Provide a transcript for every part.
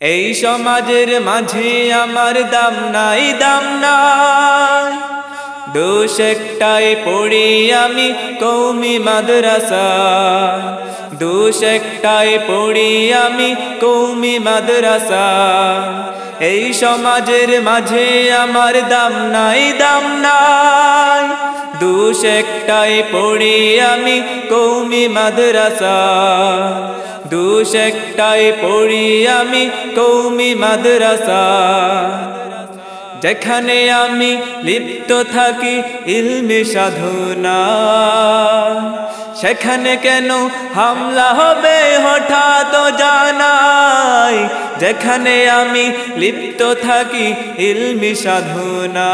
এই সমাজের মাঝে আমার দাম নাই দাম নাই। দোষ একটাই পড়ি আমি কৌমি মাদ্রাসা। দোষ একটাই পড়ি আমি কৌমি মাদ্রাসা। এই সমাজের মাঝে আমার দাম নাই দাম নাই। দোষ একটাই পড়ি আমি কৌমি মাদ্রাসা। দোষ একটাই পড়ি আমি, কৌমি মাদ্রাসা। যেখানে আমি লিপ্ত থাকি ইলমি সাধনা। সেখানে কেন হামলা হবে হঠাৎ জানাই যেখানে আমি লিপ্ত থাকি ইলমি সাধনা।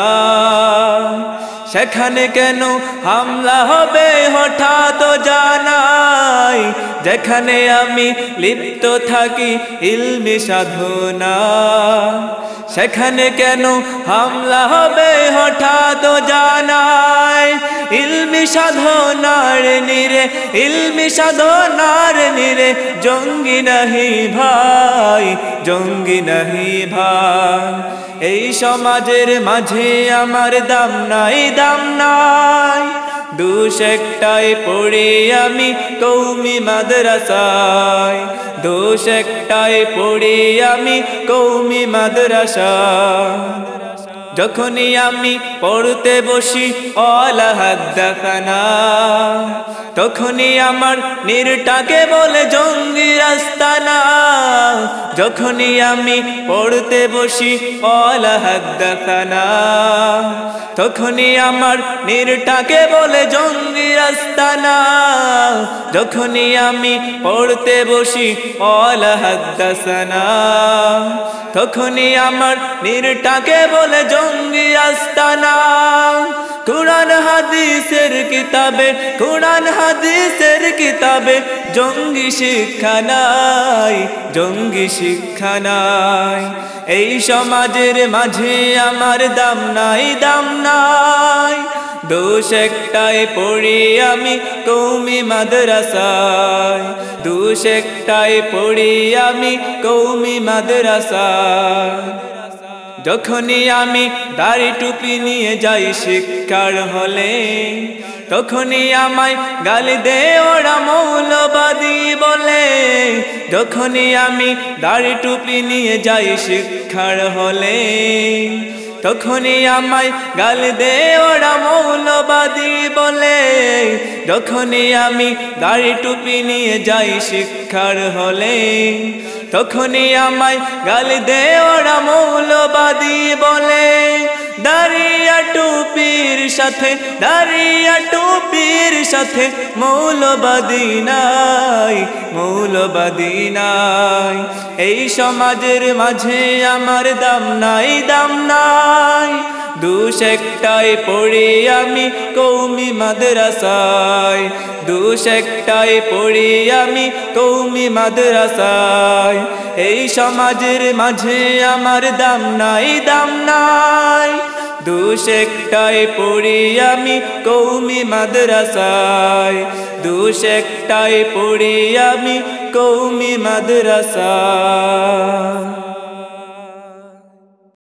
সেখানে কেন হামলা হবে হঠাৎ জানাই, যেখানে আমি লিপ্ত থাকি, ইলমি সাধনা। সেখানে কেন হামলা হবে হঠাৎ জানাই, ইলমি সাধনার নিরে, ইলমি সাধনার নিরে, জঙ্গি নাহি ভাই, জঙ্গি নাহি ভাই। এই সমাজের মাঝে আমার দাম নাই দাম নাই। দুষ একটাই পড়ি আমি কৌমি মাদ্রাসায়। দুশেকটায় পড়ি আমি কৌমি মাদ্রাসা যখনই আমি পড়তে বসি অলাহাদ্দাখানা তখনই আমার নিরটাকে বলে, জঙ্গি রাস্তানা। যখনই আমি পড়তে বসি অলাহাদ্দাখানা তখনই আমার নিরটাকে বলে, জঙ্গি রাস্তানা। যখনই আমি পড়তে বসি অলাহাদ্দাসানা তখনই আমার নিরটাকে বলে জঙ্গি আস্তানা। কোরআন, হাদিসের কিতাবে, কোরআন, হাদিসের কিতাবে জঙ্গি শিক্ষা নাই, জঙ্গি শিক্ষা নাই। এই সমাজের মাঝে আমার দাম নাই দাম নাই। দোষ একটাই পড়ি আমি, কৌমি মাদ্রাসায়। দোষ একটাই পড়ি আমি, কৌমি মাদ্রাসায়। যখনই আমি দাড়ি টুপি নিয়ে যাই শিক্ষার হলে, তখনই আমায় গালি দে ওরা মৌলবাদী বলে। যখনই আমি দাড়ি টুপি নিয়ে যাই শিক্ষার হলে, তখনই আমায় গাল দে ওরা মৌলবাদী বলে, যখনই আমি দাড়ি টুপি নিয়ে যাই শিক্ষার হলে, তখনই আমায় গালি দে ওরা মৌলবাদী বলে, দাঁড়িয়া টুপির সাথে, দাঁড়িয়া টুপির সাথে মৌলবাদী নাই মৌলবাদী নাই। এই সমাজের মাঝে আমার দাম নাই দাম নাই। দুষ একটাই পড়ি আমি কৌমি মাদ্রাসায়। দুষ একটাই পড়ি আমি কৌমি মাদ্রাসায়। এই সমাজের মাঝে আমার দাম নাই দাম নাই। দুষ একটাই পড়ি আমি কৌমি মাদ্রাসায়। দুষ একটাই পড়ি আমি কৌমি মাদ্রাসায়